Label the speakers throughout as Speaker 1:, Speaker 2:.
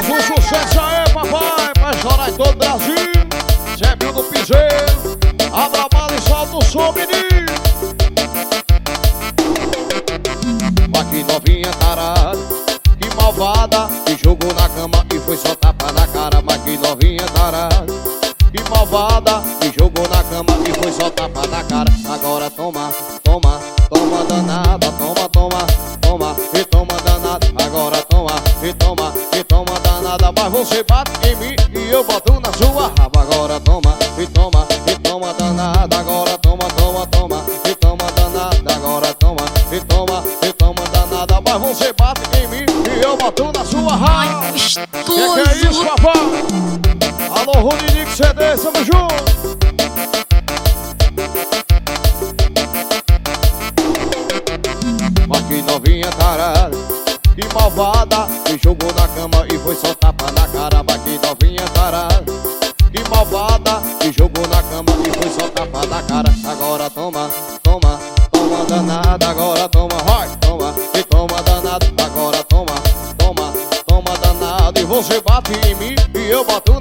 Speaker 1: Mais um sucesso aí, papai, pra chorar em todo o Brasil. Bill do Piseiro, abra a bala e solta o som, menino. Novinha tarada, que malvada, que jogou na cama e foi só tapa na cara. Mas que novinha tarada, que malvada, que jogou na cama e foi só tapa na cara. Agora toma, toma, toma danada, toma, toma, toma e toma danada. Agora toma, e toma, e danada. Mas você bate em mim e eu boto na sua raba. Agora toma, e toma, e toma danada. Agora toma, toma, toma, e toma danada. Agora toma, e toma, e toma danada. Mas você bate em mim e eu boto na sua raba. Que que é isso, papai? Alô, Runinique CD, tamo junto! Mas que novinha tarada, que malvada Que jogou na cama e foi só tapa na cara que novinha tarada, que malvada Que jogou na cama e foi só tapa na cara. Agora toma, toma, toma danada Agora toma, vai, toma, e toma danada Agora toma, toma, toma danada. E você bate em mim e eu boto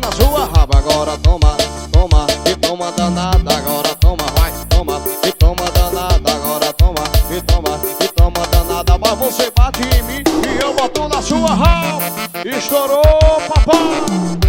Speaker 1: sua raba Estourou, papai